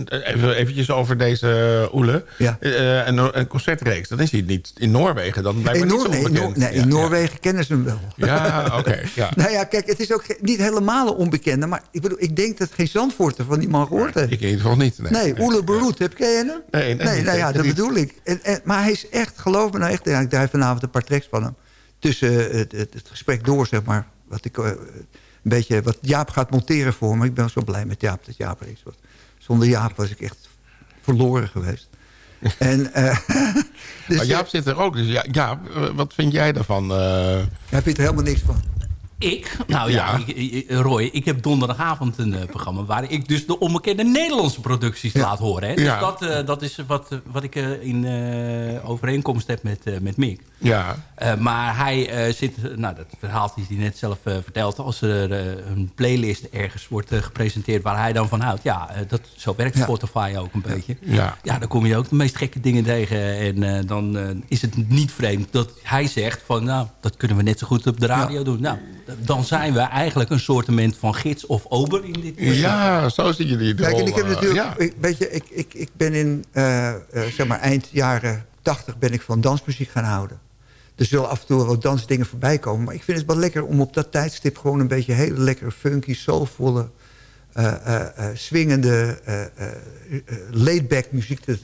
Even eventjes over deze uh, Oele.
Ja.
Uh, een, een concertreeks, dan is hij niet in Noorwegen. Dan blijkbaar
In,
niet zo
nee. Noor- nee, in
Ja,
Noorwegen kennen ze hem wel.
Ja, oké. ja.
Nou ja, kijk, het is ook niet helemaal een onbekende. Maar ik bedoel, ik denk dat geen Zandvoorter van die man gehoord heeft.
Ik in ieder geval niet. Nee,
Nee, Oele Beroet, heb jij hem?
Nee, nee,
nou ja, dat
niet.
bedoel ik. En, en, maar hij is echt, geloof me nou echt... Ik draai vanavond een paar tracks van hem. Tussen eh, het, het, het gesprek door, zeg maar. wat, ik, eh, een beetje, wat Jaap gaat monteren voor me. Ik ben zo blij met Jaap dat Jaap er is. Want zonder Jaap was ik echt verloren geweest. en, eh, dus,
maar Jaap zit er ook. Dus ja, Jaap, eh, wat vind jij daarvan? eh?
heb je er helemaal niks van.
Ik? Nou ja,
Ja.
Ik, Roy, ik heb donderdagavond een eh, programma... waar ik dus de onbekende Nederlandse producties laat horen. Hè? Dus
Ja.
dat, eh, dat is wat, wat ik eh, in overeenkomst heb met, met Mick.
ja,
maar hij zit, nou dat verhaal die hij net zelf vertelt... als er een playlist ergens wordt gepresenteerd waar hij dan van houdt... ja, dat, zo werkt. Spotify ook een beetje.
ja.
Ja, dan kom je ook de meest gekke dingen tegen. En dan is het niet vreemd dat hij zegt van... nou, dat kunnen we net zo goed op de radio doen. Nou, dan zijn we eigenlijk een soortement van gids of ober in dit.
Ja, zo zien jullie
Kijk, en ik heb natuurlijk,
ja.
ik, weet je, ik, ik, ik ben in, eh, eh, zeg maar, eind jaren 80 ben ik van dansmuziek gaan houden. Er zullen af en toe wel wat dansdingen voorbij komen. Maar ik vind het wel lekker om op dat tijdstip gewoon een beetje hele lekkere, funky, soulvolle, eh, eh, eh, swingende, eh, eh, eh, laid-back muziek te,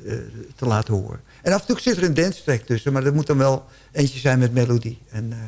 te laten horen. En af en toe zit er een dance track tussen, maar dat moet dan wel eentje zijn met melodie. En, eh,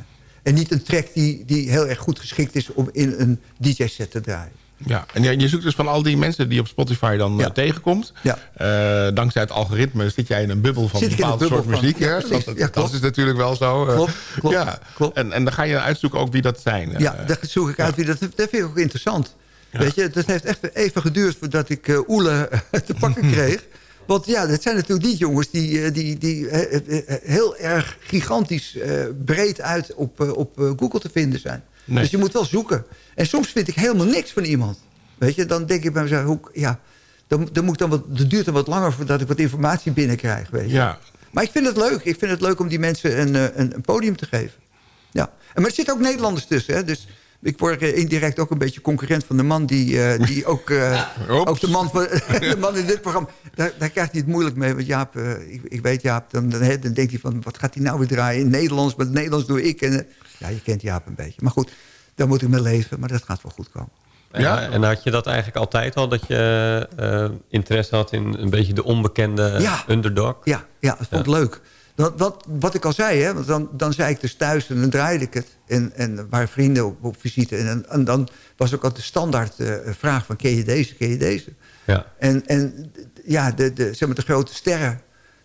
en niet een track die, die heel erg goed geschikt is om in een DJ-set te draaien.
Ja, en je, zoekt dus van al die mensen die op Spotify dan
Ja.
eh, tegenkomt.
Ja.
Eh, dankzij het algoritme zit jij in een bubbel van
een
bepaald soort
van-
muziek.
ja,
dat,
Ja,
dat is natuurlijk wel zo. eh,
Klopt, klopt,
ja.
klopt.
En, en dan ga je uitzoeken ook wie dat zijn.
Ja, daar zoek ik uit wie dat... Dat vind ik ook interessant. Weet je, dat heeft echt even geduurd voordat ik eh Oele te pakken kreeg. Want ja, dat zijn natuurlijk die jongens die, eh, die, die eh, eh, heel erg gigantisch breed uit op, op Google te vinden zijn.
Nee.
Dus je moet wel zoeken. En soms vind ik helemaal niks van iemand. Weet je, dan denk ik bij mezelf, hoe, ja, dan, dan moet ik dan wat, dat duurt dan wat langer voordat ik wat informatie binnenkrijg. Weet je.
ja.
Maar ik vind het leuk. Ik vind het leuk om die mensen een, een, een podium te geven. Ja. En, maar er zitten ook Nederlanders tussen. Hè? Dus ik word eh, indirect ook een beetje concurrent van de man... die, eh, die ook, eh, ook de, man van, de man in dit programma... Daar, daar krijgt hij het moeilijk mee. Want Jaap, eh, ik, ik weet Jaap, dan, dan, hè, dan denkt hij van... wat gaat hij nou weer draaien in Nederlands? Maar het Nederlands doe ik. En, ja, je kent Jaap een beetje. Maar goed, daar moet ik mee leven. Maar dat gaat wel goed komen.
Ja.
En, en had je dat eigenlijk altijd al, dat je eh, interesse had in een beetje de onbekende
Ja.
underdog?
Ja, ja dat vond ik leuk. Dat, wat, wat ik al zei, hè, want dan, dan zei ik dus thuis en dan draaide ik het. En, en waren vrienden op, op visite. En, en dan was ook altijd de standaard eh, vraag van... ken je deze, ken je deze?
Ja.
En, en ja, de, de, zeg maar de grote sterren,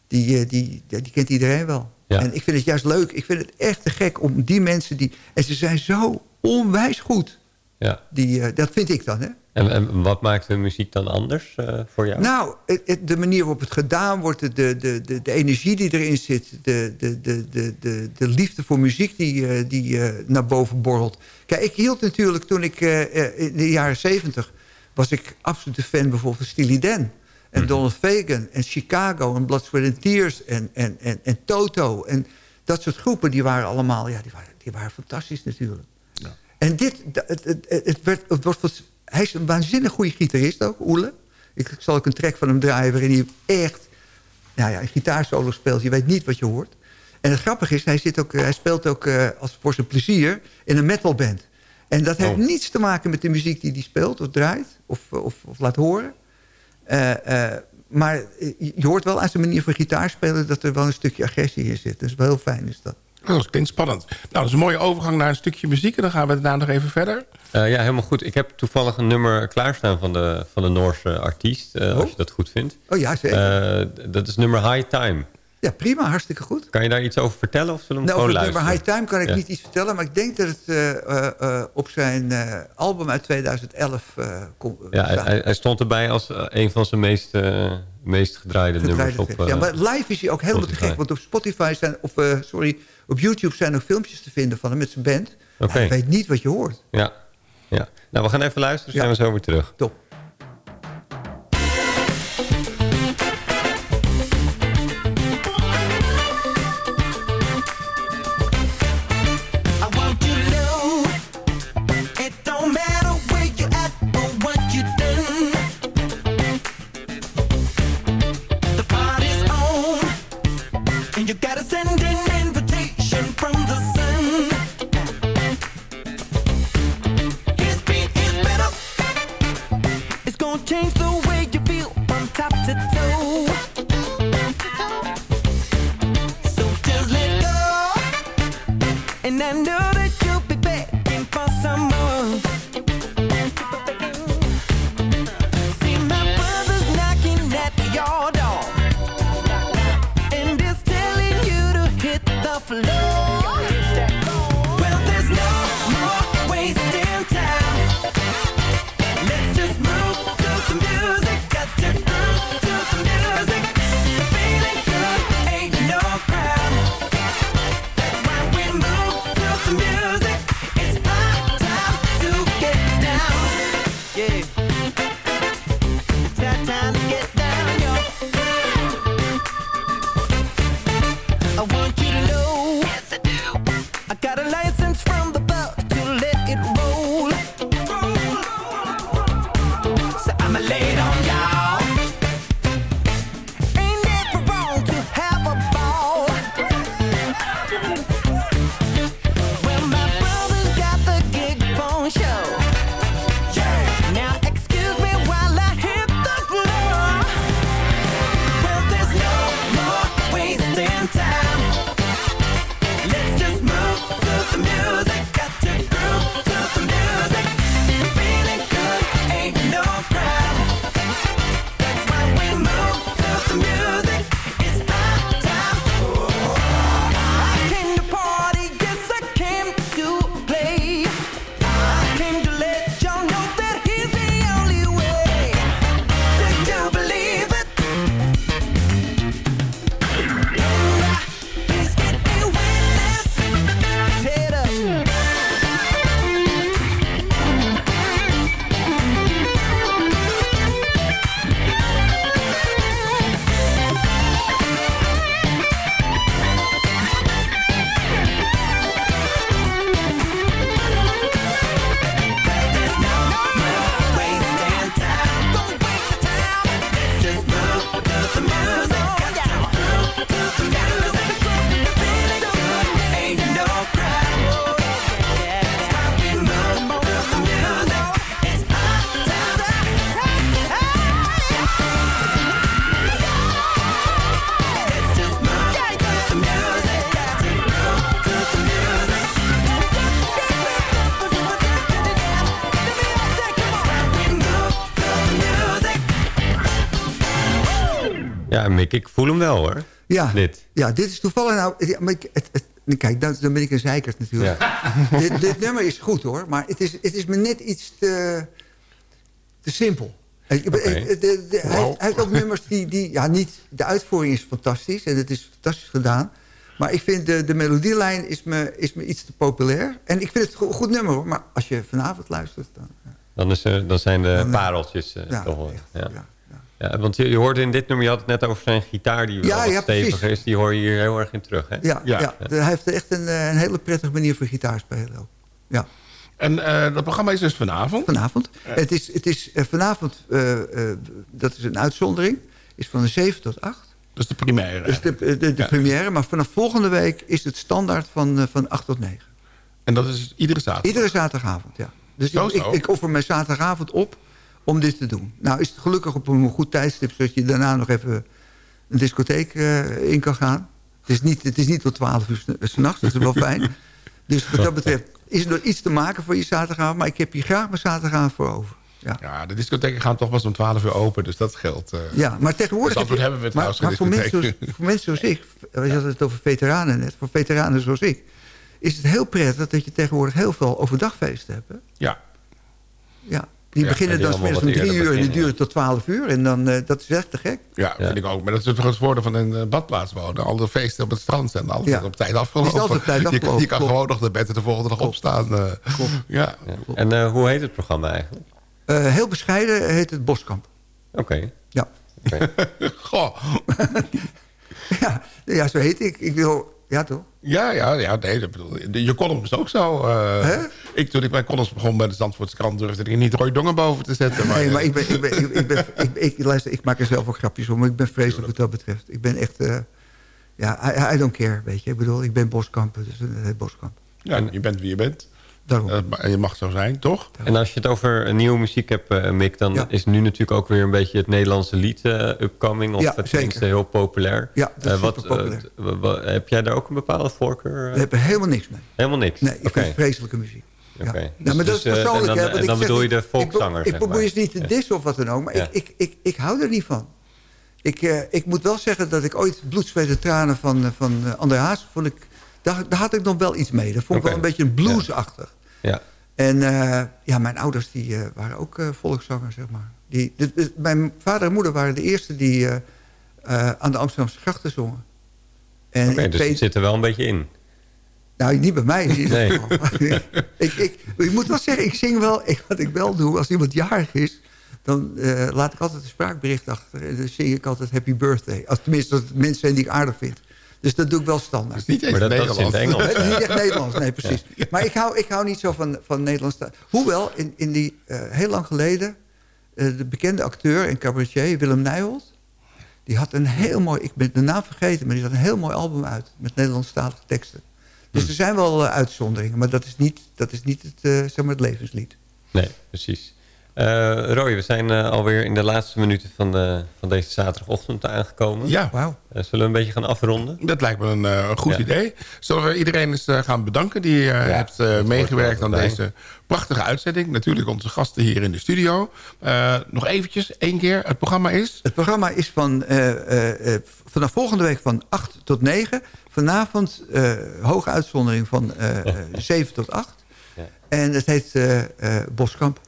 die, eh, die, die, die kent iedereen wel.
Ja.
En ik vind het juist leuk. Ik vind het echt te gek om die mensen die... En ze zijn zo onwijs goed.
ja.
Die, eh, dat vind ik dan, hè?
En, en wat maakt hun muziek dan anders eh, voor jou?
Nou, het- het- de manier waarop het gedaan wordt, de, de, de, de energie die erin zit... de, de, de, de, de, de liefde voor muziek die, eh, die eh, naar boven borrelt. Kijk, ik hield natuurlijk toen ik in de jaren zeventig... was ik absoluut een fan bijvoorbeeld van Steely Dan... en Donald Fagan en Chicago en Blood, Sweat and Tears en, en, en, en Toto. En dat soort groepen, die waren allemaal... ja, die waren, die waren fantastisch natuurlijk. En dit, het, het, het werd, het wordt, hij is een waanzinnig goede gitarist ook, Oele. Ik zal ook een track van hem draaien waarin hij echt nou ja, een gitaarsolo speelt. Je weet niet wat je hoort. En het grappige is, hij, zit ook, eh, hij speelt ook eh, als voor zijn plezier in een metalband. En dat heeft
Oh.
niets te maken met de muziek die hij speelt of draait of, of, of laat horen. Eh, maar je hoort wel aan zijn manier van gitaarspelen... dat er wel een stukje agressie in zit. Dus wel heel fijn is dat.
Oh, Dat klinkt spannend. Nou, dat is een mooie overgang naar een stukje muziek. En dan gaan we daarna nog even verder.
Eh, ja, helemaal goed. Ik heb toevallig een nummer klaarstaan van de, van de Noorse artiest, eh,
Oh.
als je dat goed vindt.
Oh ja, zeker.
Eh, dat is nummer High Time.
ja, prima, hartstikke goed.
Kan je daar iets over vertellen of zullen we hem
Nou, over het nummer? High Time kan ik
Ja.
niet iets vertellen... maar ik denk dat het op zijn album uit 2011 eh komt.
Ja, hij, hij- stond erbij als een van zijn meest, meest gedraaide, nummers op...
ja, maar live is hij ook helemaal te gek. Want op Spotify zijn, of sorry, op YouTube zijn ook filmpjes te vinden van hem met zijn band. Hij weet niet wat je hoort.
ja, ja. Nou, we gaan even luisteren, dan zijn we zo weer terug.
Top.
Ja, Mick, ik voel hem wel hoor.
Ja,
Dit.
ja dit is toevallig nou... ja, maar ik, het, het- kijk, dan, dan ben ik een zeikert natuurlijk. dit, dit nummer is goed hoor, maar het is, het is me net iets te, te simpel. De- de- de- hij, heeft- hij heeft ook nummers die, die... Ja, niet... De uitvoering is fantastisch en het is fantastisch gedaan. Maar ik vind de, de melodielijn is me, is me iets te populair. En ik vind het een goed nummer hoor. Maar als je vanavond luistert... Dan,
Dan, is er, dan zijn de
Dan, eh,
pareltjes eh
ja,
te horen.
echt,
Ja.
Ja,
want je, je hoorde in dit nummer, je had het net over zijn gitaar... die wel
Ja,
wat
ja,
steviger
precies.
is. Die hoor je hier heel erg in terug, hè?
ja, ja. de- hij heeft echt een, eh, een hele prettige manier voor gitaar spelen ook. Ja.
En eh, dat programma is dus vanavond?
Vanavond. Het is, het is eh, vanavond, eh, eh, dat is een uitzondering, is van 7 tot 8.
Dat is de primaire.
Dus de, de, de première. Maar vanaf volgende week is het standaard van, van 8 tot 9.
En dat is iedere zaterdag?
Iedere zaterdagavond, ja. Dus
Zo,
ik, ik, ik offer mijn zaterdagavond op om dit te doen. Nou is het gelukkig op een goed tijdstip... zodat je daarna nog even een discotheek eh, in kan gaan. Het is niet, het is niet tot 12 uur s- s'nachts, dat is wel fijn. Dus wat dat betreft is er nog iets te maken voor je zaterdagavond... maar ik heb hier graag mijn zaterdagavond voor over. Ja.
Ja, de discotheken gaan toch pas om 12 uur open, dus dat geldt. eh.
Ja, maar tegenwoordig...
Dus
heb je-
hebben we
maar,
trouwens
maar
geen
voor, mensen zoals,
discotheek.
voor mensen zoals ik... We hadden het over veteranen net. Voor veteranen zoals ik... is het heel prettig dat je tegenwoordig heel veel overdagfeesten hebt. Hè?
Ja.
Ja. Die
Ja,
beginnen dan smiddags om drie uur en die duren tot twaalf uur. En dan, eh, dat is echt te gek.
Ja, vind ik ook. Maar dat is het voordeel van een eh, badplaats wonen. Al de feesten op het strand zijn alles
Ja.
op tijd afgelopen.
Is altijd op tijd
Je kan- Je,
afgelopen,
kan
klopt.
gewoon nog de bed de volgende dag opstaan. eh. ja.
En eh, hoe heet het programma eigenlijk?
Eh, heel bescheiden heet het Boskamp.
Oké.
Ja.
Goh.
ja. Ja, zo heet ik. Ik wil... Ja, toch?
Ja, ja, ja nee, dat bedoel, je je column is ook zo. eh, ik, toen ik mijn columns begon bij de Zandvoortse krant... durfde ik niet Roy Dongen boven te zetten. Maar,
nee, maar
eh,
ik ben... Ik, ben, ik, ik ben ik, ik, luister, ik maak er zelf ook grapjes om, maar ik ben vreselijk wat dat betreft. Ik ben echt... eh, ja, I, I don't care, weet je. Ik bedoel, ik ben Boskamp, dus Boskamp.
ja, je bent wie je bent.
Daarom.
Eh, je mag zo zijn, toch?
En als je het over een nieuwe muziek hebt, eh, Mick... dan
Ja.
is nu natuurlijk ook weer een beetje het Nederlandse lied eh, upcoming. Of
Ja,
het
zeker.
heel populair.
Ja, dat is
Eh, wat, eh, heb jij daar ook een bepaalde voorkeur? eh?
We hebben helemaal niks mee.
Helemaal niks?
Nee, ik vind vreselijke muziek. Ja.
Oké.
Ja,
Dus-
maar dat
dus,
is
eh,
persoonlijk.
en dan,
hè, want
en
ik
dan
zeg
bedoel je de volkszanger,
Ik, probeer
maar.
je niet te dissen of wat dan ook, maar
Ja.
ik, ik, ik, ik hou er niet van. Ik, eh, ik moet wel zeggen dat ik ooit bloed, zweet en tranen van, eh, van eh, André Haas... Vond ik, daar, daar had ik nog wel iets mee. Dat vond ik wel een beetje een bluesachtig.
Ja.
En eh, ja, mijn ouders die, eh, waren ook eh volkszangers, zeg maar. Die, de- de- mijn vader en moeder waren de eerste die aan de Amsterdamse grachten zongen. En
Oké, dus het zit er wel een beetje in.
nou, niet bij mij.
Nee.
ik, ik, ik moet wel zeggen, ik zing wel. Ik, wat ik wel doe, als iemand jarig is... dan laat ik altijd een spraakbericht achter. En dan zing ik altijd happy birthday. Als, tenminste, dat het mensen zijn die ik aardig vind. Dus dat doe ik wel standaard.
niet eens
Maar dat- dat is in het
Nederlands.
Engels.
Het is niet echt Nederlands, nee, precies. Maar ik hou, ik hou niet zo van, van Nederlands. Hoewel, in, in die, eh, heel lang geleden... eh, de bekende acteur en cabaretier Willem Nijholt... die had een heel mooi... ik ben de naam vergeten... maar die had een heel mooi album uit... met Nederlandstalige teksten. Dus
Hmm.
er zijn wel eh, uitzonderingen... maar dat is niet, dat is niet het, zeg maar het levenslied.
Nee, precies. Eh Roy, we zijn eh, alweer in de laatste minuten van, de, van deze zaterdagochtend aangekomen.
Ja,
Wauw.
Eh, zullen we een beetje gaan afronden?
dat lijkt me een eh, goed
Ja.
idee. Zullen we iedereen eens eh, gaan bedanken die eh, heeft eh,
hoort
meegewerkt
er
aan deze prachtige uitzending. Natuurlijk onze gasten hier in de studio. Eh, nog eventjes, één keer. Het programma is...
Het programma is van, eh, eh, eh, vanaf volgende week van 8 tot 9. Vanavond eh, hoge uitzondering van eh, eh, 7 tot 8.
Ja.
En het heet eh, eh, Boskamp.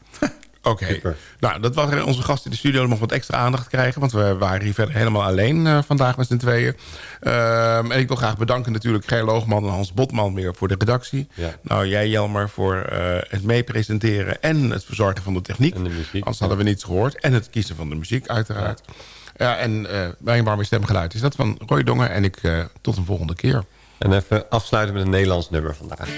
Oké. Nou, dat was onze gast in de studio nog wat extra aandacht krijgen. Want we waren hier verder helemaal alleen eh, vandaag met z'n tweeën. Ehm, en ik wil graag bedanken natuurlijk Ger Loogman en Hans Botman weer voor de redactie.
Ja.
Nou, jij Jelmer voor eh, het meepresenteren en het verzorgen van de techniek.
En de muziek,
Anders hadden we niets gehoord. En het kiezen van de muziek uiteraard. Ja, en eh, mijn warme stemgeluid is dat van Roy Dongen. En ik tot een volgende keer.
En even afsluiten met een Nederlands nummer vandaag.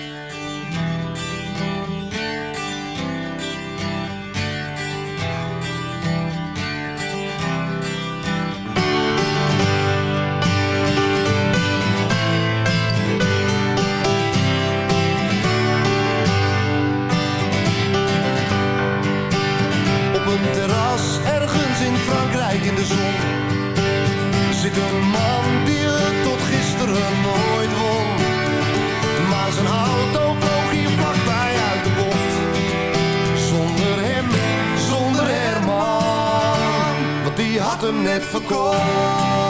het
verkocht.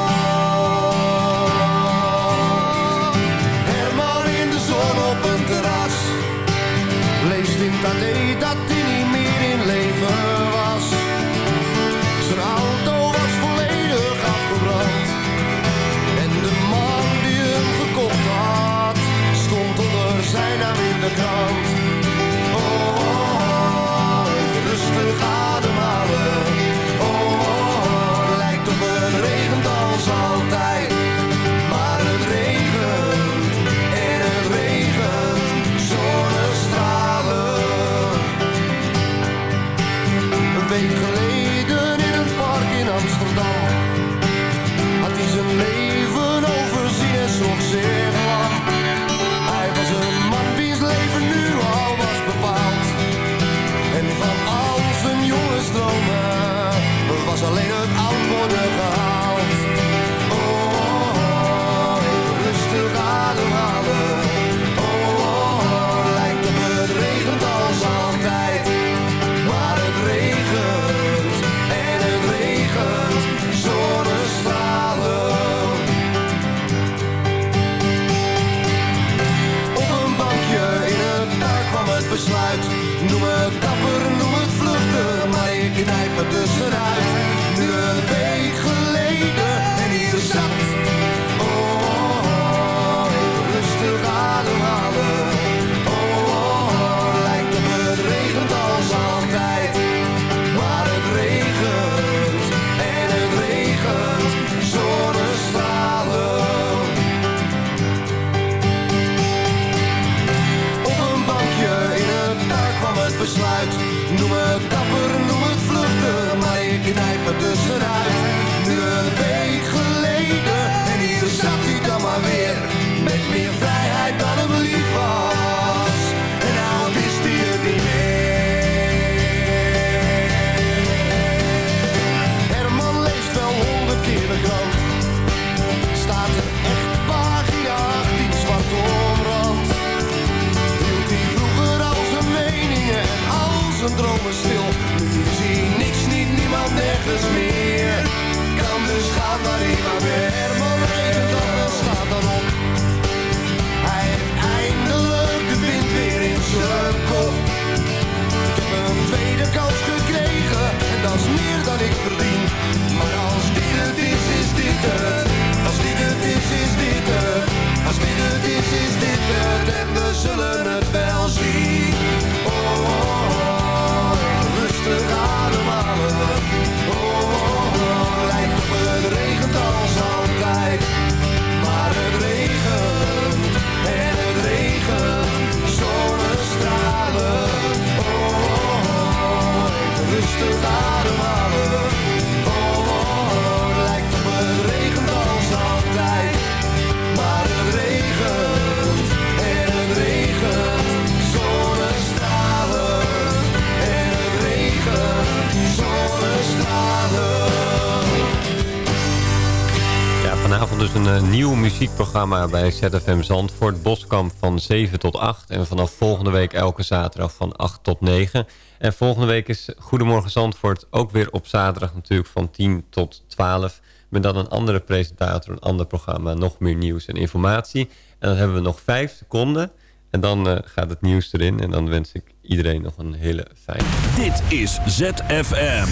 programma bij ZFM Zandvoort. Boskamp van 7 tot 8. En vanaf volgende week elke zaterdag van 8 tot 9. En volgende week is Goedemorgen Zandvoort ook weer op zaterdag natuurlijk van 10 tot 12. Met dan een andere presentator, een ander programma. Nog meer nieuws en informatie. En dan hebben we nog 5 seconden. En dan eh, gaat het nieuws erin. En dan wens ik iedereen nog een hele fijne...
Dit is ZFM.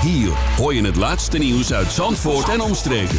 Hier hoor je het laatste nieuws uit Zandvoort en omstreken.